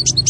you